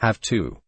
Have two.